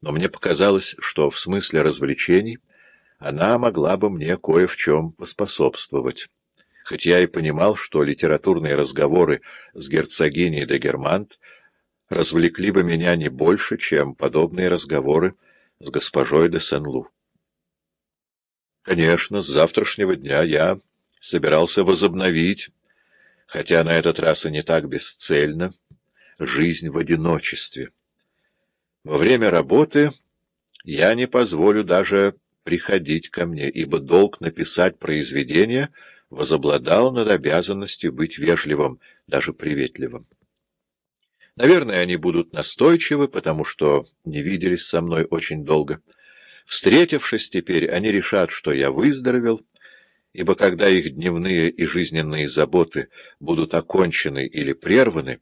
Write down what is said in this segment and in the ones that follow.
но мне показалось, что в смысле развлечений она могла бы мне кое в чем поспособствовать. Хоть я и понимал, что литературные разговоры с герцогиней де Германт развлекли бы меня не больше, чем подобные разговоры с госпожой де Сен-Лу. Конечно, с завтрашнего дня я собирался возобновить, хотя на этот раз и не так бесцельно, жизнь в одиночестве. Во время работы я не позволю даже приходить ко мне, ибо долг написать произведение возобладал над обязанностью быть вежливым, даже приветливым. Наверное, они будут настойчивы, потому что не виделись со мной очень долго. Встретившись теперь, они решат, что я выздоровел, ибо когда их дневные и жизненные заботы будут окончены или прерваны,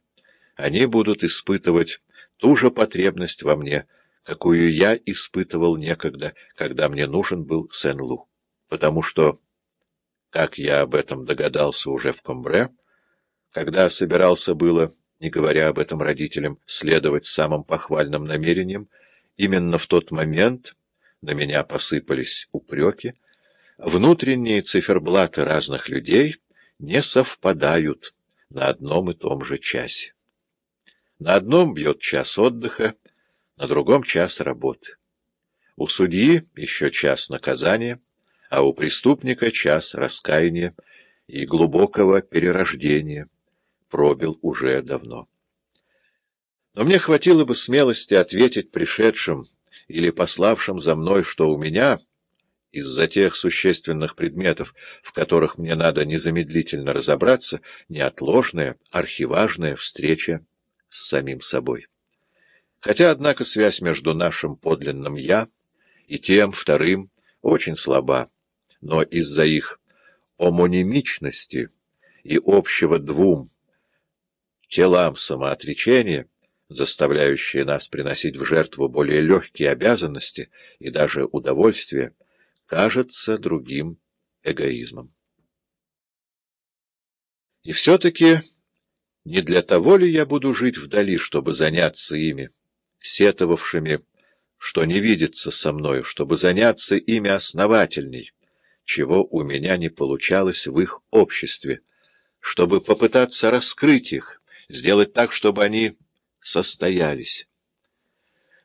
они будут испытывать ту же потребность во мне, какую я испытывал некогда, когда мне нужен был Сен-Лу. Потому что, как я об этом догадался уже в Комбре, когда собирался было, не говоря об этом родителям, следовать самым похвальным намерениям, именно в тот момент на меня посыпались упреки, внутренние циферблаты разных людей не совпадают на одном и том же часе. На одном бьет час отдыха, на другом час работы. У судьи еще час наказания, а у преступника час раскаяния и глубокого перерождения пробил уже давно. Но мне хватило бы смелости ответить пришедшим или пославшим за мной, что у меня, из-за тех существенных предметов, в которых мне надо незамедлительно разобраться, неотложная, архиважная встреча с самим собой. Хотя, однако, связь между нашим подлинным «я» и тем вторым очень слаба, но из-за их омонимичности и общего двум телам самоотречения, заставляющие нас приносить в жертву более легкие обязанности и даже удовольствие, кажется другим эгоизмом. И все-таки... Не для того ли я буду жить вдали, чтобы заняться ими, сетовавшими, что не видится со мною, чтобы заняться ими основательней, чего у меня не получалось в их обществе, чтобы попытаться раскрыть их, сделать так, чтобы они состоялись.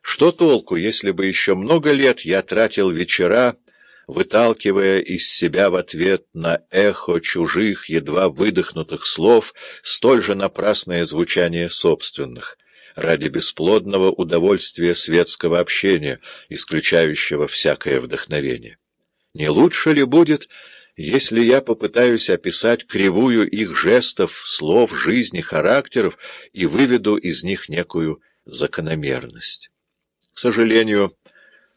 Что толку, если бы еще много лет я тратил вечера, выталкивая из себя в ответ на эхо чужих, едва выдохнутых слов, столь же напрасное звучание собственных, ради бесплодного удовольствия светского общения, исключающего всякое вдохновение. Не лучше ли будет, если я попытаюсь описать кривую их жестов, слов, жизни, характеров и выведу из них некую закономерность? К сожалению,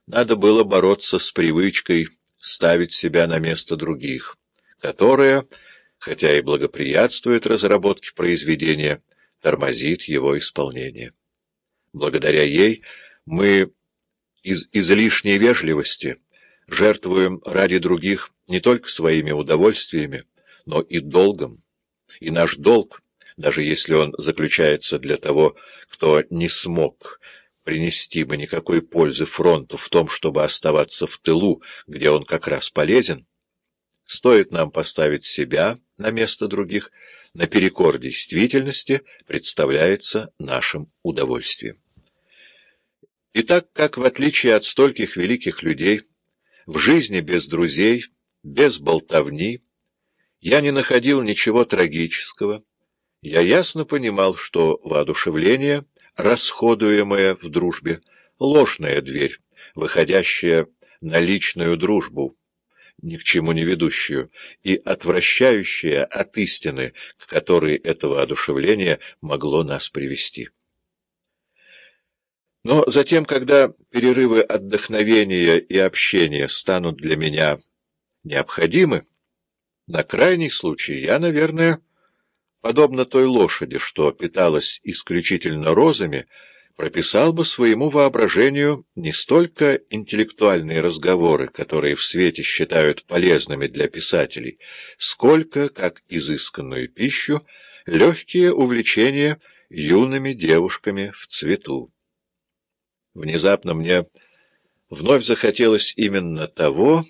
надо было бороться с привычкой ставить себя на место других, которая, хотя и благоприятствует разработке произведения, тормозит его исполнение. Благодаря ей мы из излишней вежливости жертвуем ради других не только своими удовольствиями, но и долгом. И наш долг, даже если он заключается для того, кто не смог принести бы никакой пользы фронту в том, чтобы оставаться в тылу, где он как раз полезен, стоит нам поставить себя на место других, наперекор действительности представляется нашим удовольствием. И так как, в отличие от стольких великих людей, в жизни без друзей, без болтовни, я не находил ничего трагического, я ясно понимал, что воодушевление — расходуемая в дружбе, ложная дверь, выходящая на личную дружбу, ни к чему не ведущую, и отвращающая от истины, к которой этого одушевления могло нас привести. Но затем, когда перерывы отдохновения и общения станут для меня необходимы, на крайний случай я, наверное, подобно той лошади, что питалась исключительно розами, прописал бы своему воображению не столько интеллектуальные разговоры, которые в свете считают полезными для писателей, сколько, как изысканную пищу, легкие увлечения юными девушками в цвету. Внезапно мне вновь захотелось именно того,